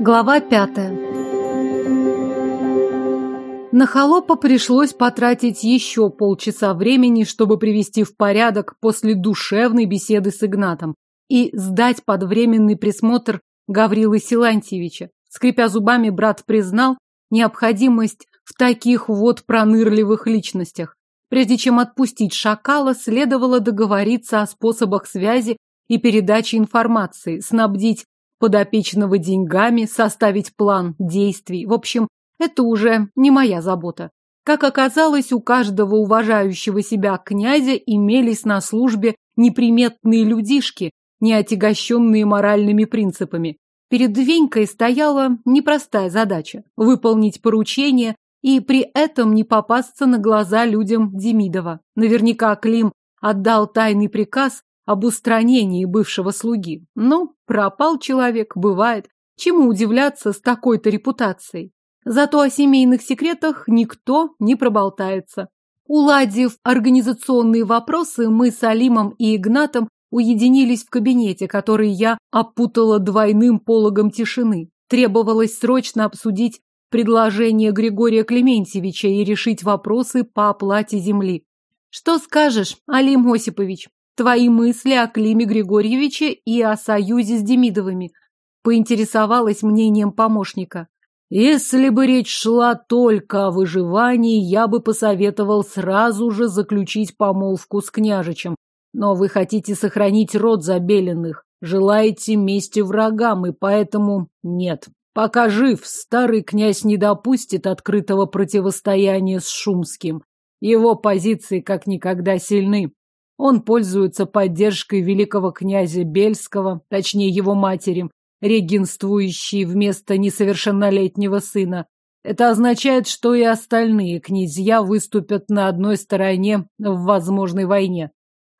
Глава пятая. На холопа пришлось потратить еще полчаса времени, чтобы привести в порядок после душевной беседы с Игнатом и сдать под временный присмотр Гаврилы Силантьевича. Скрипя зубами, брат признал необходимость в таких вот пронырливых личностях. Прежде чем отпустить шакала, следовало договориться о способах связи и передачи информации, снабдить подопечного деньгами, составить план действий. В общем, это уже не моя забота. Как оказалось, у каждого уважающего себя князя имелись на службе неприметные людишки, не отягощенные моральными принципами. Перед Венькой стояла непростая задача – выполнить поручение и при этом не попасться на глаза людям Демидова. Наверняка Клим отдал тайный приказ об устранении бывшего слуги. Но пропал человек, бывает. Чему удивляться с такой-то репутацией? Зато о семейных секретах никто не проболтается. Уладив организационные вопросы, мы с Алимом и Игнатом уединились в кабинете, который я опутала двойным пологом тишины. Требовалось срочно обсудить предложение Григория Клементьевича и решить вопросы по оплате земли. Что скажешь, Алим Осипович? Твои мысли о Климе Григорьевиче и о союзе с Демидовыми. Поинтересовалась мнением помощника. Если бы речь шла только о выживании, я бы посоветовал сразу же заключить помолвку с княжичем. Но вы хотите сохранить род Забеленных, желаете мести врагам, и поэтому нет. Пока жив, старый князь не допустит открытого противостояния с Шумским. Его позиции как никогда сильны. Он пользуется поддержкой великого князя Бельского, точнее его матери, регенствующей вместо несовершеннолетнего сына. Это означает, что и остальные князья выступят на одной стороне в возможной войне.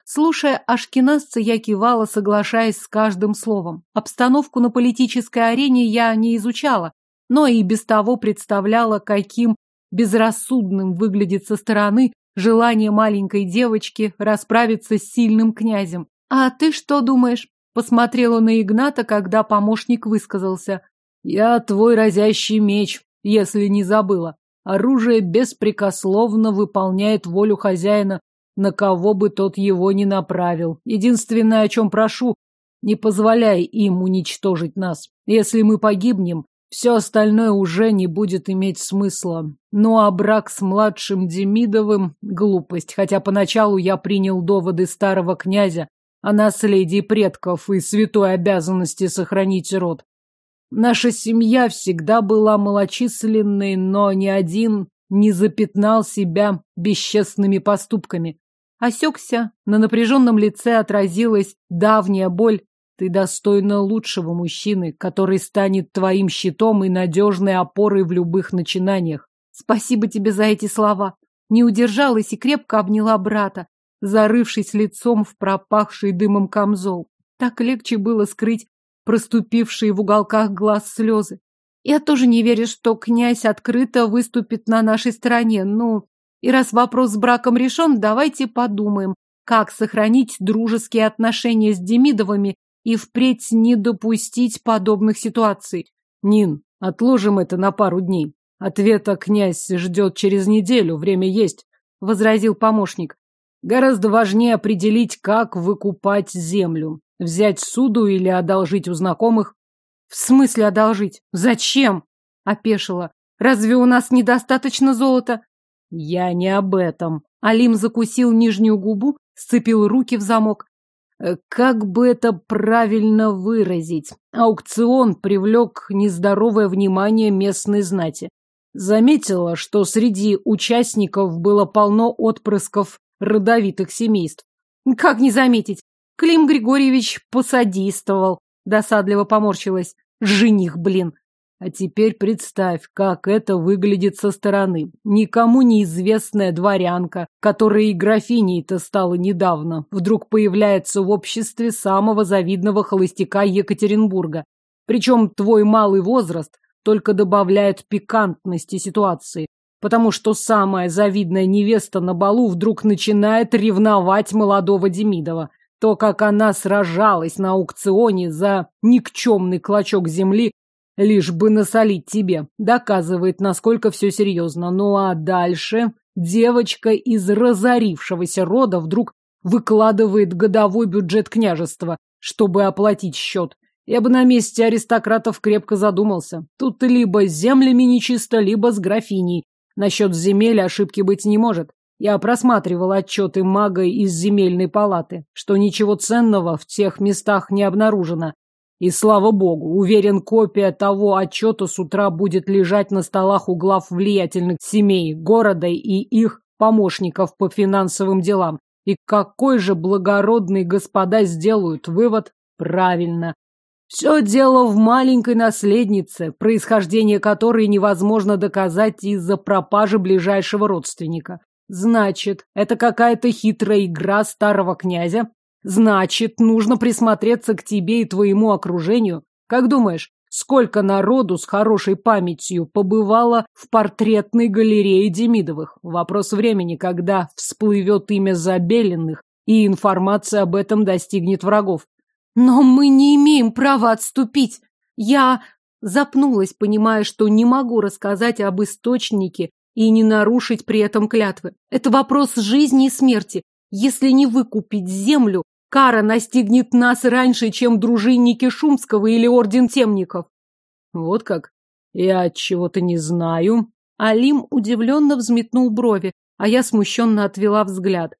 Слушая Ашкеназца, я кивала, соглашаясь с каждым словом. Обстановку на политической арене я не изучала, но и без того представляла, каким безрассудным выглядит со стороны желание маленькой девочки расправиться с сильным князем. «А ты что думаешь?» Посмотрела на Игната, когда помощник высказался. «Я твой разящий меч, если не забыла. Оружие беспрекословно выполняет волю хозяина, на кого бы тот его ни направил. Единственное, о чем прошу, не позволяй им уничтожить нас. Если мы погибнем, все остальное уже не будет иметь смысла. Ну а брак с младшим Демидовым — глупость, хотя поначалу я принял доводы старого князя о наследии предков и святой обязанности сохранить род. Наша семья всегда была малочисленной, но ни один не запятнал себя бесчестными поступками. Осекся, на напряженном лице отразилась давняя боль ты достойна лучшего мужчины, который станет твоим щитом и надежной опорой в любых начинаниях. Спасибо тебе за эти слова. Не удержалась и крепко обняла брата, зарывшись лицом в пропахший дымом камзол. Так легче было скрыть проступившие в уголках глаз слезы. Я тоже не верю, что князь открыто выступит на нашей стороне. Ну, и раз вопрос с браком решен, давайте подумаем, как сохранить дружеские отношения с Демидовыми и впредь не допустить подобных ситуаций. Нин, отложим это на пару дней. Ответа князь ждет через неделю, время есть, — возразил помощник. Гораздо важнее определить, как выкупать землю. Взять суду или одолжить у знакомых. В смысле одолжить? Зачем? — опешила. Разве у нас недостаточно золота? Я не об этом. Алим закусил нижнюю губу, сцепил руки в замок. Э, как бы это правильно выразить? Аукцион привлек нездоровое внимание местной знати. Заметила, что среди участников было полно отпрысков родовитых семейств. Как не заметить? Клим Григорьевич посодействовал. Досадливо поморщилась. Жених, блин. А теперь представь, как это выглядит со стороны. Никому неизвестная дворянка, которая и графиней-то стала недавно, вдруг появляется в обществе самого завидного холостяка Екатеринбурга. Причем твой малый возраст только добавляет пикантности ситуации, потому что самая завидная невеста на балу вдруг начинает ревновать молодого Демидова. То, как она сражалась на аукционе за никчемный клочок земли, лишь бы насолить тебе. Доказывает, насколько все серьезно. Ну а дальше девочка из разорившегося рода вдруг выкладывает годовой бюджет княжества, чтобы оплатить счет. Я бы на месте аристократов крепко задумался. Тут либо с землями нечисто, либо с графиней. Насчет земель ошибки быть не может. Я просматривал отчеты мага из земельной палаты, что ничего ценного в тех местах не обнаружено. И слава богу, уверен, копия того отчета с утра будет лежать на столах у глав влиятельных семей города и их помощников по финансовым делам. И какой же благородные господа сделают вывод? Правильно. Все дело в маленькой наследнице, происхождение которой невозможно доказать из-за пропажи ближайшего родственника. Значит, это какая-то хитрая игра старого князя, Значит, нужно присмотреться к тебе и твоему окружению. Как думаешь, сколько народу с хорошей памятью побывало в портретной галерее Демидовых? Вопрос времени, когда всплывет имя Забеленных, и информация об этом достигнет врагов. Но мы не имеем права отступить. Я запнулась, понимая, что не могу рассказать об источнике и не нарушить при этом клятвы. Это вопрос жизни и смерти. Если не выкупить землю, кара настигнет нас раньше, чем дружинники Шумского или Орден Темников. Вот как? Я чего-то не знаю. Алим удивленно взметнул брови, а я смущенно отвела взгляд.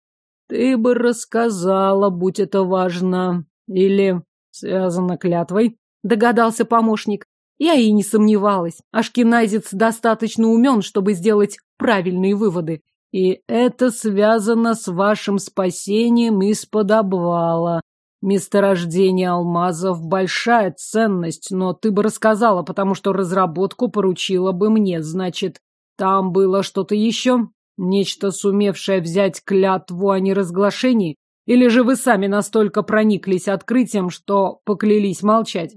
Ты бы рассказала, будь это важно. Или связано клятвой, догадался помощник. Я и не сомневалась. Ашкеназец достаточно умен, чтобы сделать правильные выводы. И это связано с вашим спасением из-под обвала. Месторождение алмазов – большая ценность, но ты бы рассказала, потому что разработку поручила бы мне. Значит, там было что-то еще? Нечто, сумевшее взять клятву о неразглашении? Или же вы сами настолько прониклись открытием, что поклялись молчать?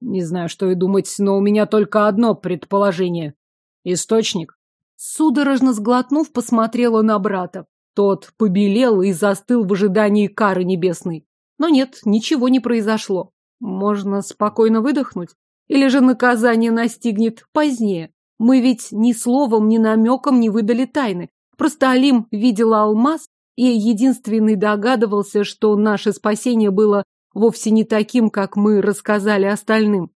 Не знаю, что и думать, но у меня только одно предположение. Источник? Судорожно сглотнув, посмотрела на брата. Тот побелел и застыл в ожидании кары небесной. Но нет, ничего не произошло. Можно спокойно выдохнуть? Или же наказание настигнет позднее? Мы ведь ни словом, ни намеком не выдали тайны. Просто Алим видел алмаз и единственный догадывался, что наше спасение было вовсе не таким, как мы рассказали остальным.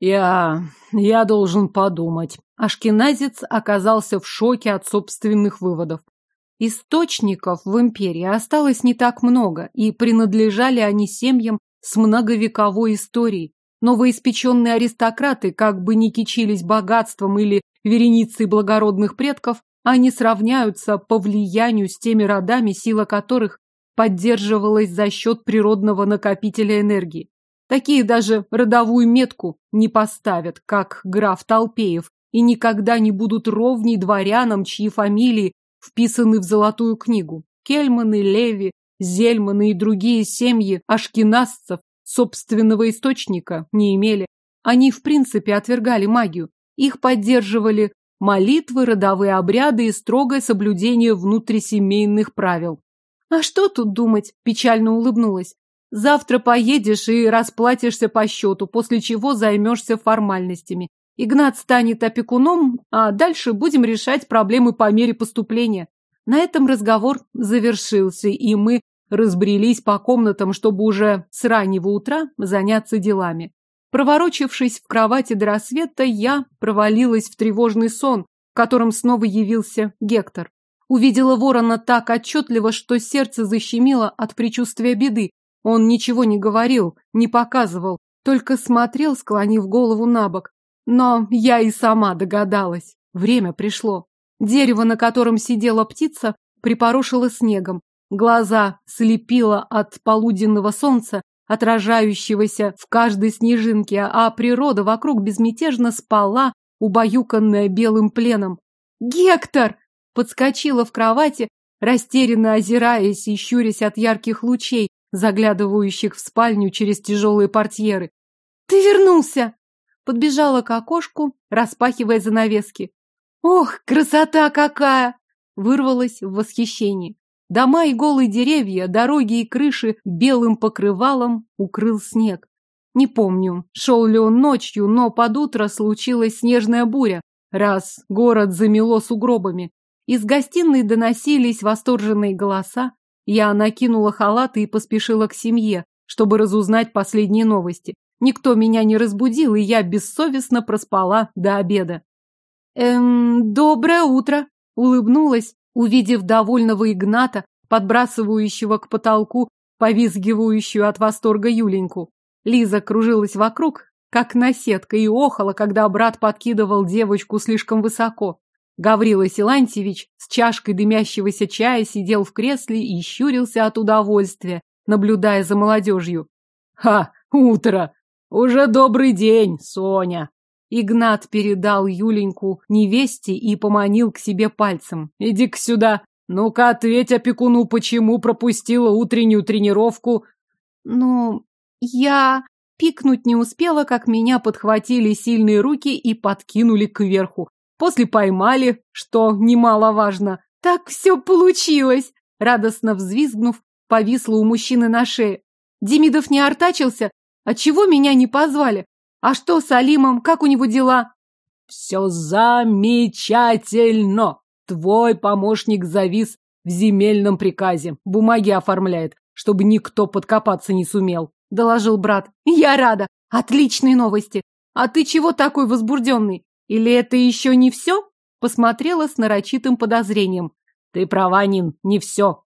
Я... я должен подумать. Ашкеназец оказался в шоке от собственных выводов. Источников в империи осталось не так много, и принадлежали они семьям с многовековой историей. Новоиспеченные аристократы, как бы ни кичились богатством или вереницей благородных предков, они сравняются по влиянию с теми родами, сила которых поддерживалась за счет природного накопителя энергии. Такие даже родовую метку не поставят, как граф Толпеев, и никогда не будут ровней дворянам, чьи фамилии вписаны в золотую книгу. Кельманы, Леви, Зельманы и другие семьи ашкеназцев собственного источника не имели. Они, в принципе, отвергали магию. Их поддерживали молитвы, родовые обряды и строгое соблюдение внутрисемейных правил. А что тут думать? Печально улыбнулась. Завтра поедешь и расплатишься по счету, после чего займешься формальностями. Игнат станет опекуном, а дальше будем решать проблемы по мере поступления. На этом разговор завершился, и мы разбрелись по комнатам, чтобы уже с раннего утра заняться делами. Проворочившись в кровати до рассвета, я провалилась в тревожный сон, в котором снова явился Гектор. Увидела ворона так отчетливо, что сердце защемило от предчувствия беды. Он ничего не говорил, не показывал, только смотрел, склонив голову на бок. Но я и сама догадалась. Время пришло. Дерево, на котором сидела птица, припорошило снегом. Глаза слепило от полуденного солнца, отражающегося в каждой снежинке, а природа вокруг безмятежно спала, убаюканная белым пленом. «Гектор!» Подскочила в кровати, растерянно озираясь и щурясь от ярких лучей, заглядывающих в спальню через тяжелые портьеры. «Ты вернулся!» Подбежала к окошку, распахивая занавески. «Ох, красота какая!» Вырвалась в восхищении. Дома и голые деревья, дороги и крыши белым покрывалом укрыл снег. Не помню, шел ли он ночью, но под утро случилась снежная буря, раз город замело сугробами. Из гостиной доносились восторженные голоса. Я накинула халаты и поспешила к семье, чтобы разузнать последние новости. Никто меня не разбудил, и я бессовестно проспала до обеда. «Эм, доброе утро!» — улыбнулась, увидев довольного Игната, подбрасывающего к потолку повизгивающую от восторга Юленьку. Лиза кружилась вокруг, как наседка, и охала, когда брат подкидывал девочку слишком высоко. Гаврила Силантьевич с чашкой дымящегося чая сидел в кресле и щурился от удовольствия, наблюдая за молодежью. «Ха! Утро! Уже добрый день, Соня!» Игнат передал Юленьку невесте и поманил к себе пальцем. «Иди-ка сюда! Ну-ка, ответь опекуну, почему пропустила утреннюю тренировку?» «Ну, я...» Пикнуть не успела, как меня подхватили сильные руки и подкинули кверху. После поймали, что немаловажно. «Так все получилось!» Радостно взвизгнув, повисла у мужчины на шее. «Демидов не артачился? Отчего меня не позвали? А что с Алимом? Как у него дела?» «Все замечательно! Твой помощник завис в земельном приказе. Бумаги оформляет, чтобы никто подкопаться не сумел», — доложил брат. «Я рада! Отличные новости! А ты чего такой возбужденный? Или это еще не все?» Посмотрела с нарочитым подозрением. «Ты права, Нин, не все.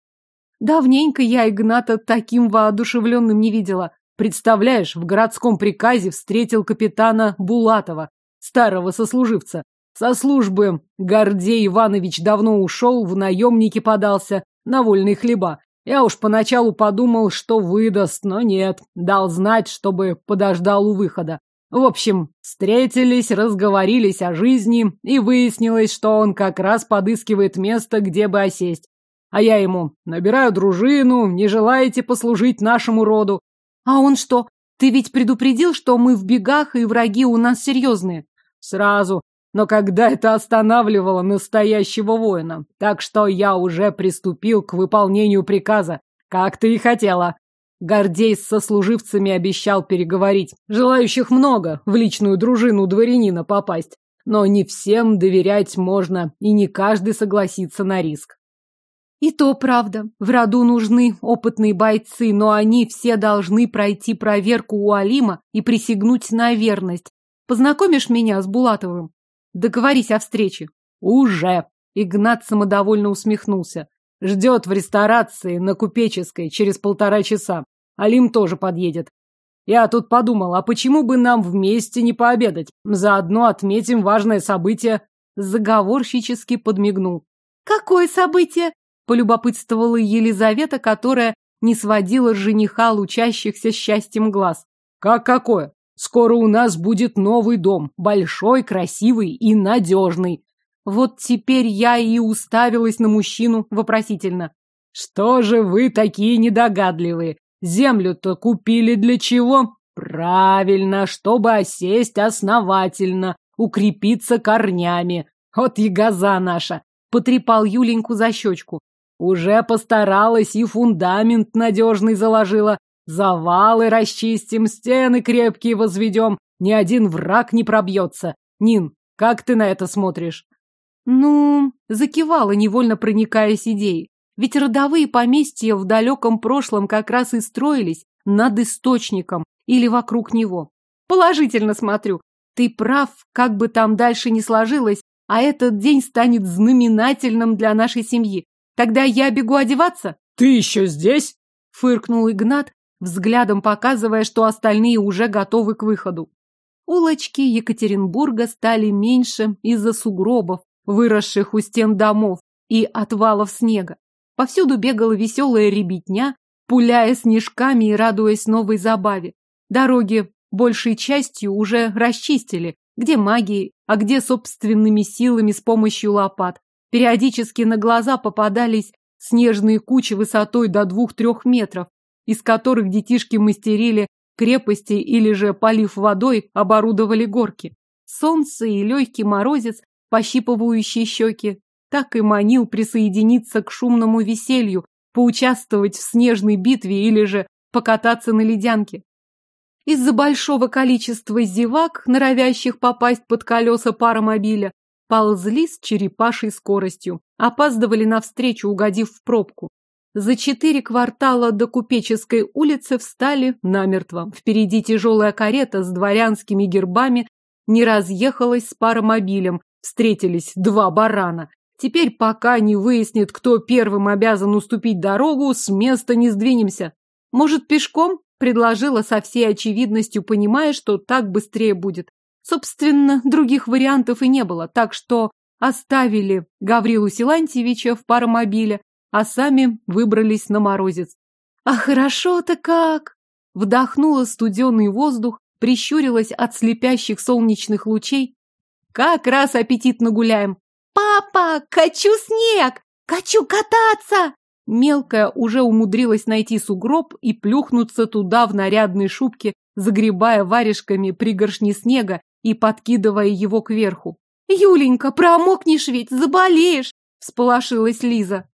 Давненько я Игната таким воодушевленным не видела. Представляешь, в городском приказе встретил капитана Булатова, старого сослуживца. Со службы Гордей Иванович давно ушел, в наемники подался, на вольные хлеба. Я уж поначалу подумал, что выдаст, но нет. Дал знать, чтобы подождал у выхода. В общем, встретились, разговорились о жизни, и выяснилось, что он как раз подыскивает место, где бы осесть. А я ему набираю дружину, не желаете послужить нашему роду? А он что? Ты ведь предупредил, что мы в бегах и враги у нас серьезные? Сразу. Но когда это останавливало настоящего воина? Так что я уже приступил к выполнению приказа, как ты и хотела. Гордей с сослуживцами обещал переговорить. Желающих много в личную дружину дворянина попасть. Но не всем доверять можно, и не каждый согласится на риск. И то правда. В роду нужны опытные бойцы, но они все должны пройти проверку у Алима и присягнуть на верность. Познакомишь меня с Булатовым? Договорись о встрече. Уже. Игнат самодовольно усмехнулся. Ждет в ресторации на Купеческой через полтора часа. Алим тоже подъедет. Я тут подумал, а почему бы нам вместе не пообедать? Заодно отметим важное событие. Заговорщически подмигнул. Какое событие? Полюбопытствовала Елизавета, которая не сводила с жениха лучащихся счастьем глаз. «Как какое? Скоро у нас будет новый дом, большой, красивый и надежный». Вот теперь я и уставилась на мужчину вопросительно. «Что же вы такие недогадливые? Землю-то купили для чего?» «Правильно, чтобы осесть основательно, укрепиться корнями. Вот и газа наша!» Потрепал Юленьку за щечку. Уже постаралась и фундамент надежный заложила. Завалы расчистим, стены крепкие возведем. Ни один враг не пробьется. Нин, как ты на это смотришь? Ну, закивала, невольно проникаясь идеей. Ведь родовые поместья в далеком прошлом как раз и строились над источником или вокруг него. Положительно смотрю. Ты прав, как бы там дальше ни сложилось, а этот день станет знаменательным для нашей семьи. Тогда я бегу одеваться? Ты еще здесь? Фыркнул Игнат, взглядом показывая, что остальные уже готовы к выходу. Улочки Екатеринбурга стали меньше из-за сугробов, выросших у стен домов и отвалов снега. Повсюду бегала веселая ребятня, пуляя снежками и радуясь новой забаве. Дороги большей частью уже расчистили, где магией, а где собственными силами с помощью лопат. Периодически на глаза попадались снежные кучи высотой до двух-трех метров, из которых детишки мастерили крепости или же, полив водой, оборудовали горки. Солнце и легкий морозец, пощипывающий щеки, так и манил присоединиться к шумному веселью, поучаствовать в снежной битве или же покататься на ледянке. Из-за большого количества зевак, норовящих попасть под колеса паромобиля, ползли с черепашей скоростью, опаздывали навстречу, угодив в пробку. За четыре квартала до Купеческой улицы встали намертво. Впереди тяжелая карета с дворянскими гербами не разъехалась с паромобилем. Встретились два барана. Теперь, пока не выяснит, кто первым обязан уступить дорогу, с места не сдвинемся. Может, пешком? Предложила со всей очевидностью, понимая, что так быстрее будет. Собственно, других вариантов и не было, так что оставили Гаврилу Силантьевича в паромобиле, а сами выбрались на морозец. А хорошо-то как! Вдохнула студеный воздух, прищурилась от слепящих солнечных лучей. Как раз аппетитно гуляем. «Папа, хочу снег! Хочу кататься!» Мелкая уже умудрилась найти сугроб и плюхнуться туда в нарядной шубке, загребая варежками пригоршни снега и подкидывая его кверху. «Юленька, промокнешь ведь, заболеешь!» – всполошилась Лиза.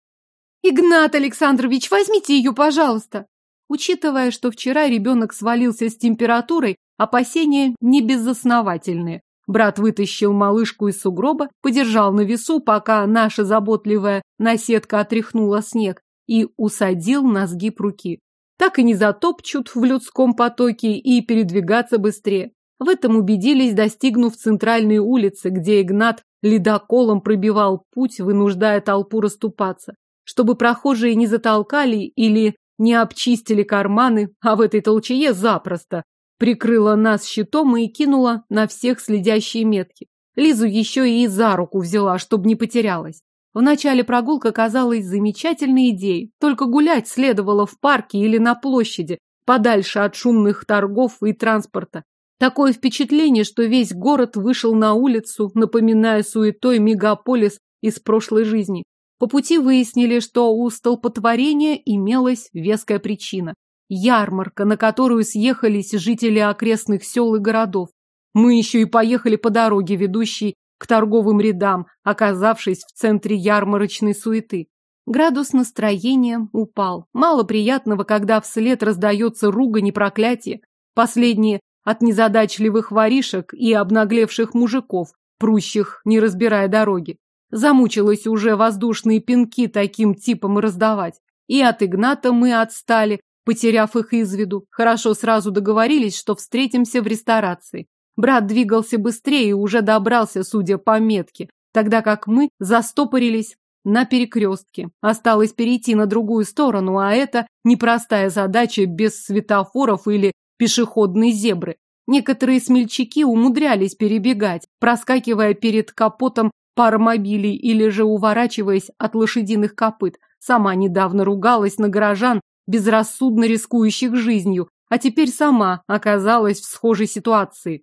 «Игнат Александрович, возьмите ее, пожалуйста!» Учитывая, что вчера ребенок свалился с температурой, опасения не безосновательные. Брат вытащил малышку из сугроба, подержал на весу, пока наша заботливая наседка отряхнула снег, и усадил на сгиб руки. Так и не затопчут в людском потоке и передвигаться быстрее. В этом убедились, достигнув центральной улицы, где Игнат ледоколом пробивал путь, вынуждая толпу расступаться чтобы прохожие не затолкали или не обчистили карманы, а в этой толчее запросто прикрыла нас щитом и кинула на всех следящие метки. Лизу еще и за руку взяла, чтобы не потерялась. Вначале прогулка казалась замечательной идеей, только гулять следовало в парке или на площади, подальше от шумных торгов и транспорта. Такое впечатление, что весь город вышел на улицу, напоминая суетой мегаполис из прошлой жизни. По пути выяснили, что у столпотворения имелась веская причина. Ярмарка, на которую съехались жители окрестных сел и городов. Мы еще и поехали по дороге, ведущей к торговым рядам, оказавшись в центре ярмарочной суеты. Градус настроения упал. Мало приятного, когда вслед раздается ругань и проклятие. Последние от незадачливых воришек и обнаглевших мужиков, прущих, не разбирая дороги. Замучилась уже воздушные пинки таким типом раздавать. И от Игната мы отстали, потеряв их из виду. Хорошо сразу договорились, что встретимся в ресторации. Брат двигался быстрее и уже добрался, судя по метке, тогда как мы застопорились на перекрестке. Осталось перейти на другую сторону, а это непростая задача без светофоров или пешеходной зебры. Некоторые смельчаки умудрялись перебегать, проскакивая перед капотом паромобилей или же уворачиваясь от лошадиных копыт. Сама недавно ругалась на горожан, безрассудно рискующих жизнью, а теперь сама оказалась в схожей ситуации.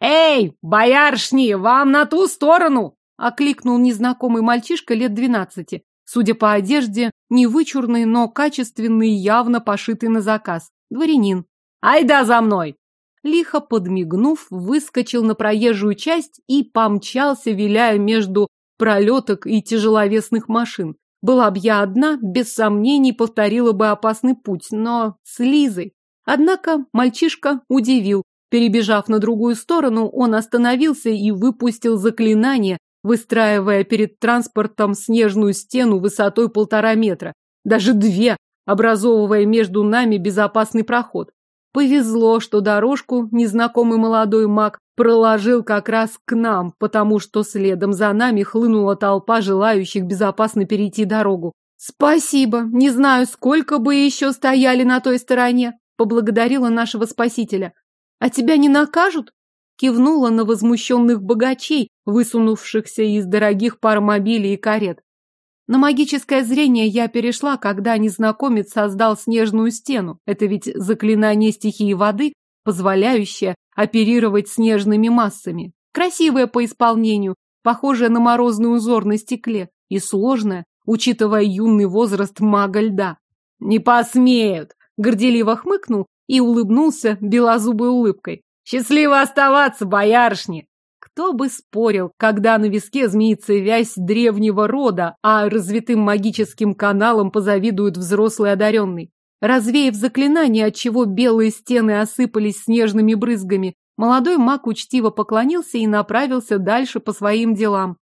«Эй, бояршни, вам на ту сторону!» — окликнул незнакомый мальчишка лет двенадцати. Судя по одежде, не вычурный, но качественный, явно пошитый на заказ. Дворянин. «Айда за мной!» лихо подмигнув, выскочил на проезжую часть и помчался, виляя между пролеток и тяжеловесных машин. Была б я одна, без сомнений повторила бы опасный путь, но с Лизой. Однако мальчишка удивил. Перебежав на другую сторону, он остановился и выпустил заклинание, выстраивая перед транспортом снежную стену высотой полтора метра, даже две, образовывая между нами безопасный проход. Повезло, что дорожку незнакомый молодой маг проложил как раз к нам, потому что следом за нами хлынула толпа желающих безопасно перейти дорогу. «Спасибо! Не знаю, сколько бы еще стояли на той стороне!» поблагодарила нашего спасителя. «А тебя не накажут?» кивнула на возмущенных богачей, высунувшихся из дорогих паромобилей и карет. На магическое зрение я перешла, когда незнакомец создал снежную стену. Это ведь заклинание стихии воды, позволяющее оперировать снежными массами. Красивое по исполнению, похожее на морозный узор на стекле, и сложное, учитывая юный возраст мага льда. «Не посмеют!» — горделиво хмыкнул и улыбнулся белозубой улыбкой. «Счастливо оставаться, боярышни!» Кто бы спорил, когда на виске змеится вязь древнего рода, а развитым магическим каналом позавидует взрослый одаренный. Развеяв заклинание, отчего белые стены осыпались снежными брызгами, молодой маг учтиво поклонился и направился дальше по своим делам.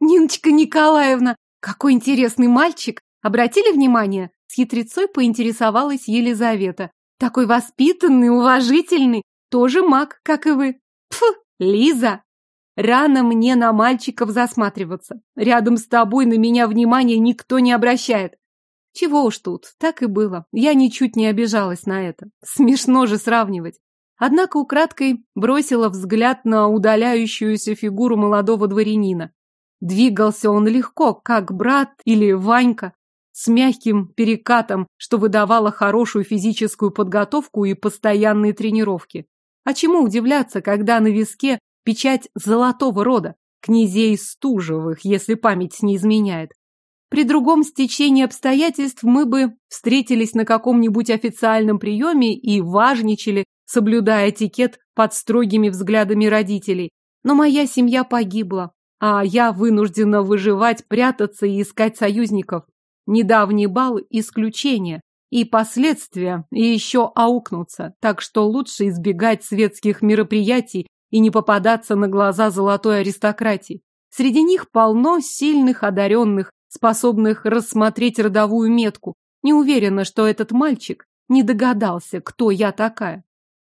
«Ниночка Николаевна, какой интересный мальчик! Обратили внимание?» С хитрецой поинтересовалась Елизавета. «Такой воспитанный, уважительный, тоже маг, как и вы. Пф, Лиза!» Рано мне на мальчиков засматриваться. Рядом с тобой на меня внимания никто не обращает. Чего уж тут, так и было. Я ничуть не обижалась на это. Смешно же сравнивать. Однако украдкой бросила взгляд на удаляющуюся фигуру молодого дворянина. Двигался он легко, как брат или Ванька, с мягким перекатом, что выдавало хорошую физическую подготовку и постоянные тренировки. А чему удивляться, когда на виске печать золотого рода, князей Стужевых, если память не изменяет. При другом стечении обстоятельств мы бы встретились на каком-нибудь официальном приеме и важничали, соблюдая этикет под строгими взглядами родителей. Но моя семья погибла, а я вынуждена выживать, прятаться и искать союзников. Недавний бал – исключение, и последствия еще аукнутся, так что лучше избегать светских мероприятий и не попадаться на глаза золотой аристократии. Среди них полно сильных, одаренных, способных рассмотреть родовую метку. Не уверена, что этот мальчик не догадался, кто я такая.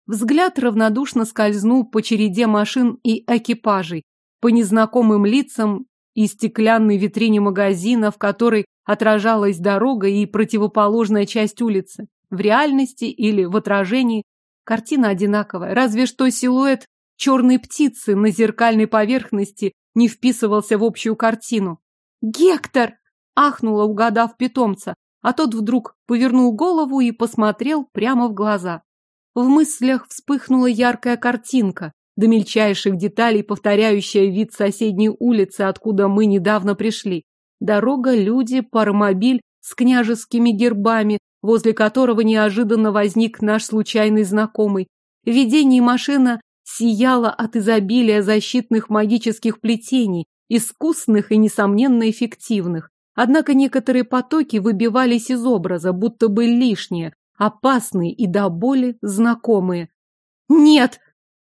Взгляд равнодушно скользнул по череде машин и экипажей, по незнакомым лицам и стеклянной витрине магазина, в которой отражалась дорога и противоположная часть улицы. В реальности или в отражении картина одинаковая, разве что силуэт черной птицы на зеркальной поверхности не вписывался в общую картину. «Гектор!» – ахнула, угадав питомца, а тот вдруг повернул голову и посмотрел прямо в глаза. В мыслях вспыхнула яркая картинка, до мельчайших деталей повторяющая вид соседней улицы, откуда мы недавно пришли. Дорога, люди, паромобиль с княжескими гербами, возле которого неожиданно возник наш случайный знакомый. Видение машина сияла от изобилия защитных магических плетений, искусных и, несомненно, эффективных. Однако некоторые потоки выбивались из образа, будто бы лишние, опасные и до боли знакомые. «Нет!»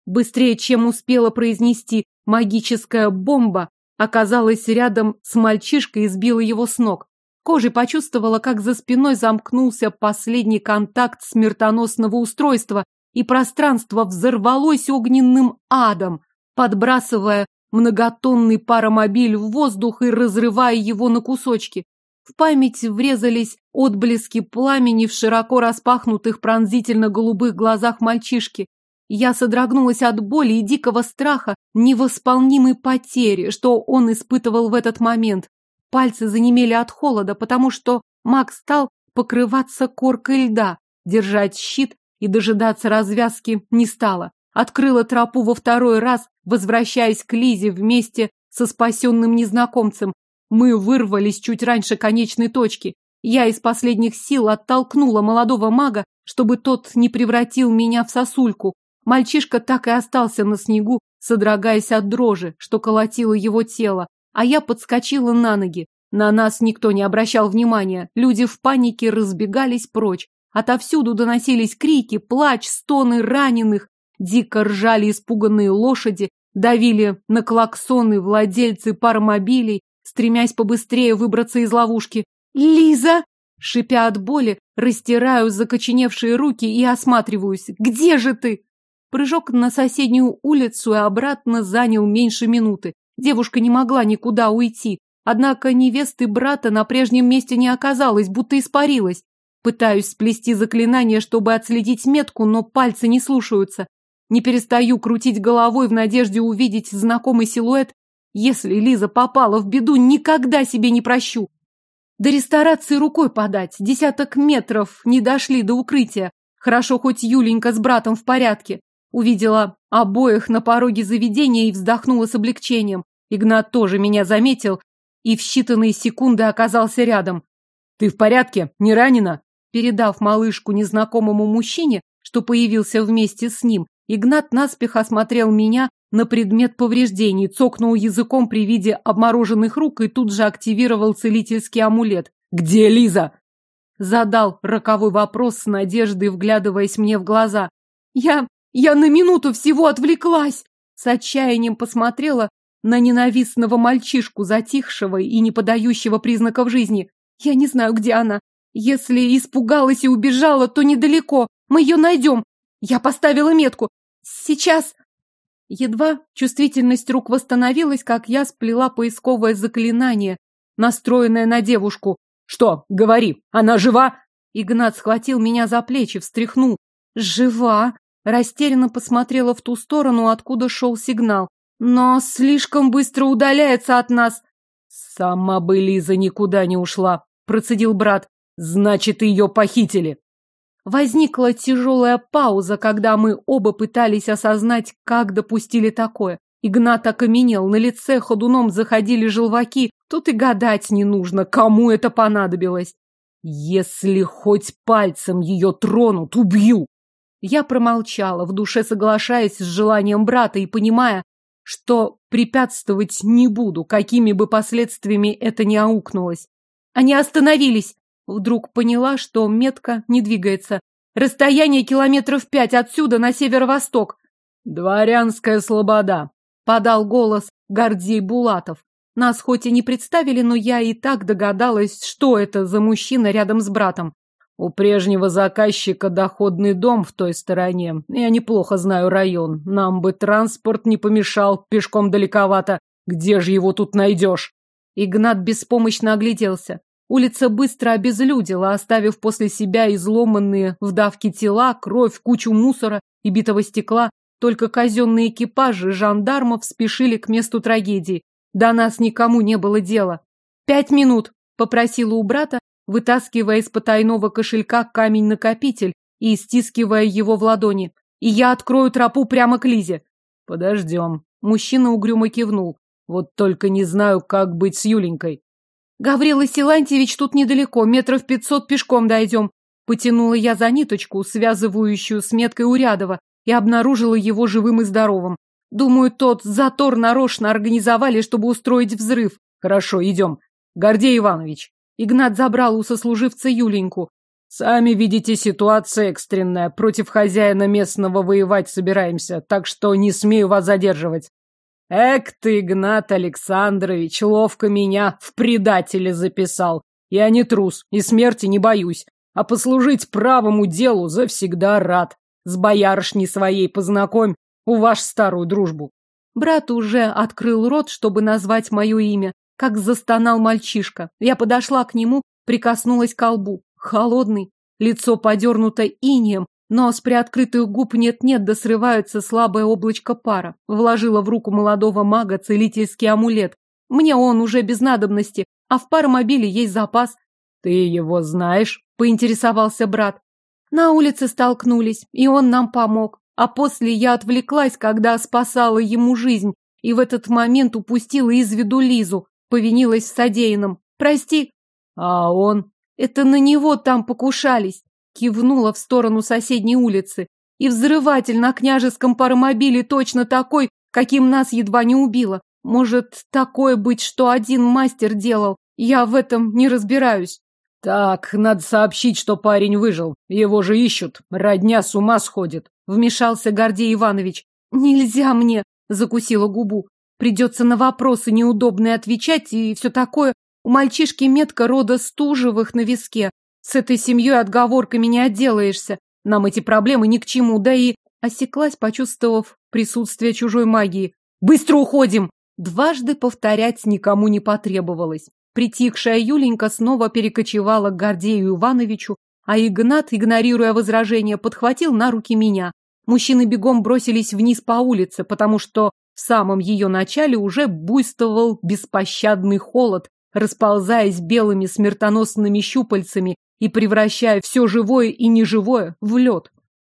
Быстрее, чем успела произнести магическая бомба, оказалась рядом с мальчишкой и сбила его с ног. Кожей почувствовала, как за спиной замкнулся последний контакт смертоносного устройства, и пространство взорвалось огненным адом, подбрасывая многотонный паромобиль в воздух и разрывая его на кусочки. В память врезались отблески пламени в широко распахнутых пронзительно-голубых глазах мальчишки. Я содрогнулась от боли и дикого страха невосполнимой потери, что он испытывал в этот момент. Пальцы занемели от холода, потому что маг стал покрываться коркой льда. Держать щит и дожидаться развязки не стала. Открыла тропу во второй раз, возвращаясь к Лизе вместе со спасенным незнакомцем. Мы вырвались чуть раньше конечной точки. Я из последних сил оттолкнула молодого мага, чтобы тот не превратил меня в сосульку. Мальчишка так и остался на снегу, содрогаясь от дрожи, что колотило его тело, а я подскочила на ноги. На нас никто не обращал внимания, люди в панике разбегались прочь. Отовсюду доносились крики, плач, стоны раненых. Дико ржали испуганные лошади, давили на клаксоны владельцы паромобилей, стремясь побыстрее выбраться из ловушки. «Лиза!» Шипя от боли, растираю закоченевшие руки и осматриваюсь. «Где же ты?» Прыжок на соседнюю улицу и обратно занял меньше минуты. Девушка не могла никуда уйти. Однако невесты брата на прежнем месте не оказалось, будто испарилась. Пытаюсь сплести заклинание, чтобы отследить метку, но пальцы не слушаются. Не перестаю крутить головой в надежде увидеть знакомый силуэт. Если Лиза попала в беду, никогда себе не прощу. До ресторации рукой подать. Десяток метров не дошли до укрытия. Хорошо, хоть Юленька с братом в порядке. Увидела обоих на пороге заведения и вздохнула с облегчением. Игнат тоже меня заметил и в считанные секунды оказался рядом. «Ты в порядке? Не ранена?» Передав малышку незнакомому мужчине, что появился вместе с ним, Игнат наспех осмотрел меня на предмет повреждений, цокнул языком при виде обмороженных рук и тут же активировал целительский амулет. «Где Лиза?» задал роковой вопрос с надеждой, вглядываясь мне в глаза. Я... я на минуту всего отвлеклась! С отчаянием посмотрела на ненавистного мальчишку, затихшего и не подающего признаков жизни. Я не знаю, где она. Если испугалась и убежала, то недалеко. Мы ее найдем. Я поставила метку. Сейчас. Едва чувствительность рук восстановилась, как я сплела поисковое заклинание, настроенное на девушку. Что, говори, она жива? Игнат схватил меня за плечи, встряхнул. Жива. Растерянно посмотрела в ту сторону, откуда шел сигнал. Но слишком быстро удаляется от нас. Сама бы Лиза никуда не ушла, процедил брат. Значит, ее похитили. Возникла тяжелая пауза, когда мы оба пытались осознать, как допустили такое. Игнат окаменел, на лице ходуном заходили желваки. Тут и гадать не нужно, кому это понадобилось. Если хоть пальцем ее тронут, убью. Я промолчала, в душе соглашаясь с желанием брата и понимая, что препятствовать не буду, какими бы последствиями это ни аукнулось. Они остановились. Вдруг поняла, что метка не двигается. Расстояние километров пять отсюда на северо-восток. «Дворянская слобода», — подал голос Гордей Булатов. Нас хоть и не представили, но я и так догадалась, что это за мужчина рядом с братом. У прежнего заказчика доходный дом в той стороне. Я неплохо знаю район. Нам бы транспорт не помешал, пешком далековато. Где же его тут найдешь? Игнат беспомощно огляделся. Улица быстро обезлюдила, оставив после себя изломанные в давке тела, кровь, кучу мусора и битого стекла. Только казенные экипажи жандармов спешили к месту трагедии. До нас никому не было дела. «Пять минут!» — попросила у брата, вытаскивая из потайного кошелька камень-накопитель и стискивая его в ладони. И я открою тропу прямо к Лизе. Подождем. Мужчина угрюмо кивнул. Вот только не знаю, как быть с Юленькой. Гаврила Силантьевич тут недалеко, метров пятьсот пешком дойдем. Потянула я за ниточку, связывающую с меткой Урядова, и обнаружила его живым и здоровым. Думаю, тот затор нарочно организовали, чтобы устроить взрыв. Хорошо, идем. Гордей Иванович, Игнат забрал у сослуживца Юленьку. Сами видите, ситуация экстренная. Против хозяина местного воевать собираемся, так что не смею вас задерживать. Эк ты, Игнат Александрович, ловко меня в предатели записал. Я не трус и смерти не боюсь, а послужить правому делу завсегда рад. С боярышней своей познакомь у ваш старую дружбу. Брат уже открыл рот, чтобы назвать мое имя, как застонал мальчишка. Я подошла к нему, прикоснулась к колбу. Холодный, лицо подернуто инием, но с приоткрытых губ нет-нет да срывается слабое облачко пара. Вложила в руку молодого мага целительский амулет. Мне он уже без надобности, а в паромобиле есть запас. Ты его знаешь? Поинтересовался брат. На улице столкнулись, и он нам помог. А после я отвлеклась, когда спасала ему жизнь, и в этот момент упустила из виду Лизу повинилась в содеянном. Прости. А он? Это на него там покушались. Кивнула в сторону соседней улицы. И взрыватель на княжеском паромобиле точно такой, каким нас едва не убило. Может, такое быть, что один мастер делал. Я в этом не разбираюсь. Так, надо сообщить, что парень выжил. Его же ищут. Родня с ума сходит. Вмешался Гордей Иванович. Нельзя мне, закусила губу. Придется на вопросы неудобные отвечать и все такое. У мальчишки метка рода Стужевых на виске. С этой семьей отговорками не отделаешься. Нам эти проблемы ни к чему, да и... Осеклась, почувствовав присутствие чужой магии. «Быстро уходим!» Дважды повторять никому не потребовалось. Притихшая Юленька снова перекочевала к Гордею Ивановичу, а Игнат, игнорируя возражения, подхватил на руки меня. Мужчины бегом бросились вниз по улице, потому что в самом ее начале уже буйствовал беспощадный холод, расползаясь белыми смертоносными щупальцами и превращая все живое и неживое в лед.